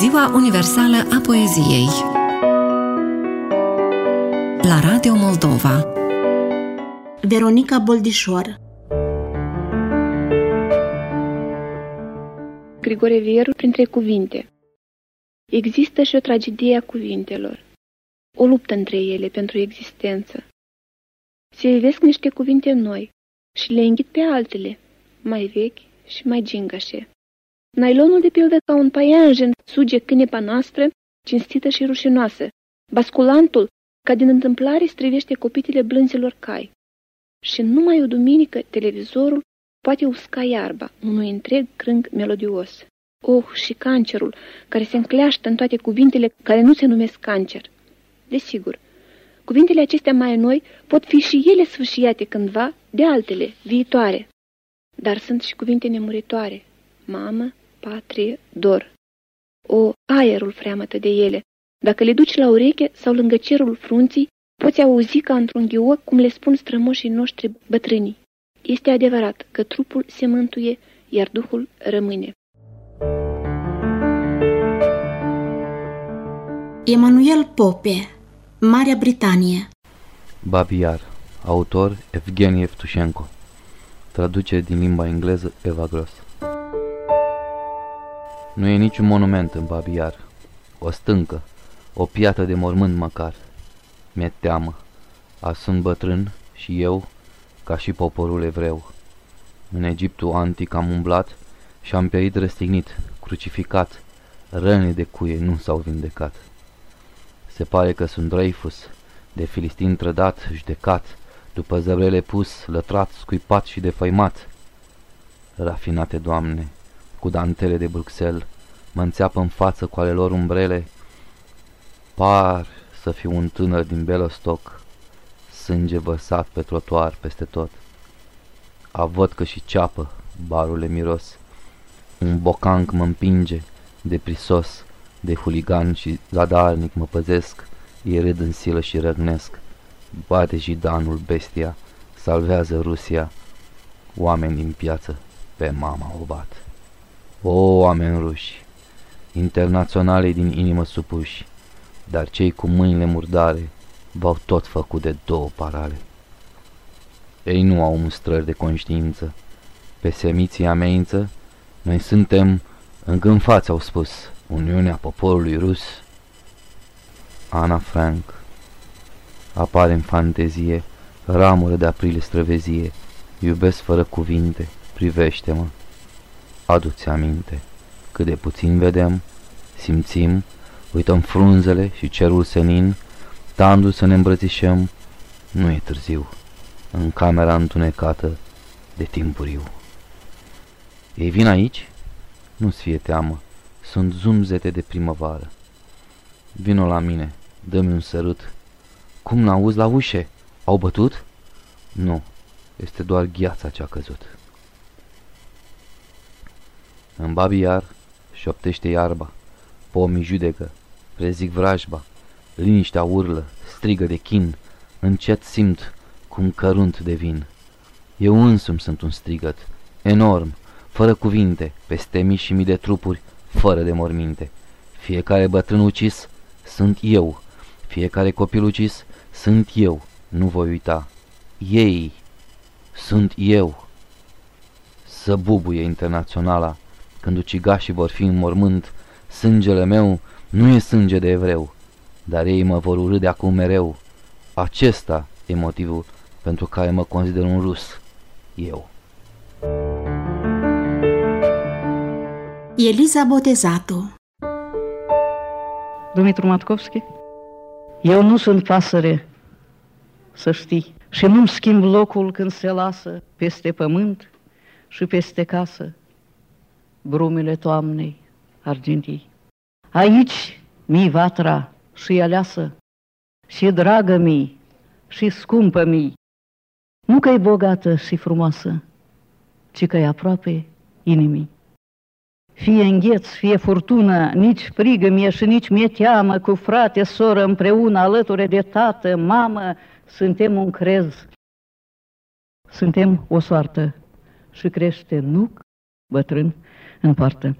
Ziua Universală a Poeziei. La Radio Moldova. Veronica Boldișor. Grigore Vieru printre cuvinte. Există și o tragedie a cuvintelor, o luptă între ele pentru existență. Se ivesc niște cuvinte noi și le înghit pe altele, mai vechi și mai gingașe. Nailonul de pildă ca un paianjen suge cânepa noastră, cinstită și rușinoasă. Basculantul, ca din întâmplare, strivește copitele blânzilor cai. Și numai o duminică televizorul poate usca iarba unui întreg crâng melodios. Oh, și cancerul, care se încleaștă în toate cuvintele care nu se numesc cancer. Desigur, cuvintele acestea mai noi pot fi și ele sfârșiate cândva de altele, viitoare. Dar sunt și cuvinte nemuritoare. Mamă, patrie, dor. O, aerul freamătă de ele. Dacă le duci la ureche sau lângă cerul frunții, poți auzi ca într-un ghioc cum le spun strămoșii noștri bătrânii. Este adevărat că trupul se mântuie, iar duhul rămâne. Emanuel Pope, Marea Britanie Babiar, autor Evgenie Evtushenko Traducere din limba engleză Eva Gross Nu e niciun monument în Babiar, o stâncă, o piatră de mormânt măcar. Mi-e teamă, a sunt bătrân și eu, ca și poporul evreu. În Egiptul antic am umblat și am pierit răstignit, crucificat, răni de cuie nu s-au vindecat. Se pare că sunt Dreyfus, de filistin trădat, judecat, după zăbrele pus, lătrat, scuipat și defăimat. Rafinate doamne, cu dantele de Bruxelles, mă înțeapă în față cu ale lor umbrele. Par să fiu un tânăr din Belostoc, sânge vărsat pe trotuar peste tot. A văd că și ceapă, barule miros. Un bocanc mă împinge, de prisos, de huligan și zadarnic mă păzesc, ei râd în silă și răgnesc. Bate și danul bestia, salvează Rusia, oameni din piață, pe mama o bat. O, oameni ruși, internaționale din inimă supuși, dar cei cu mâinile murdare v-au tot făcut de două parale. Ei nu au mustrări de conștiință, pe semiții amenință, noi suntem îngânfați, au spus, Uniunea Poporului Rus. Ana Frank apare în fantezie, ramură de aprilie străvezie, iubesc fără cuvinte, privește-mă, adu-ți aminte, cât de puțin vedem, simțim, uităm frunzele și cerul senin, tandu să ne îmbrățișăm, nu e târziu, în camera întunecată de timpuriu. Ei vin aici? Nu-ți fie teamă, sunt zumzete de primăvară. Vino la mine, dă-mi un sărut. Cum n-auzi la ușe? Au bătut? Nu, este doar gheața ce a căzut. În babiar șoptește iarba, pomii judecă, prezic vrajba, liniștea urlă, strigă de chin, încet simt cum cărunt devin. Eu însumi sunt un strigăt, enorm, fără cuvinte, peste mii și mii de trupuri, fără de morminte. Fiecare bătrân ucis sunt eu, fiecare copil ucis sunt eu, nu voi uita. Ei sunt eu. Să bubuie internaționala, când ucigașii vor fi în mormânt, sângele meu nu e sânge de evreu, dar ei mă vor urâ de acum mereu. Acesta e motivul pentru care mă consider un rus, eu. Eliza Botezato Dumitru Matkovski Eu nu sunt pasăre, să știi, și nu-mi schimb locul când se lasă peste pământ și peste casă brumele toamnei argintii. Aici mi vatra și aleasă, și dragă mi și scumpă mi, nu că e bogată și frumoasă, ci că e aproape inimii. Fie îngheț, fie furtună, nici frigă mie și nici mi-e teamă, cu frate, soră împreună, alături de tată, mamă, suntem un crez. Suntem o soartă și crește nuc, bătrân, în poartă.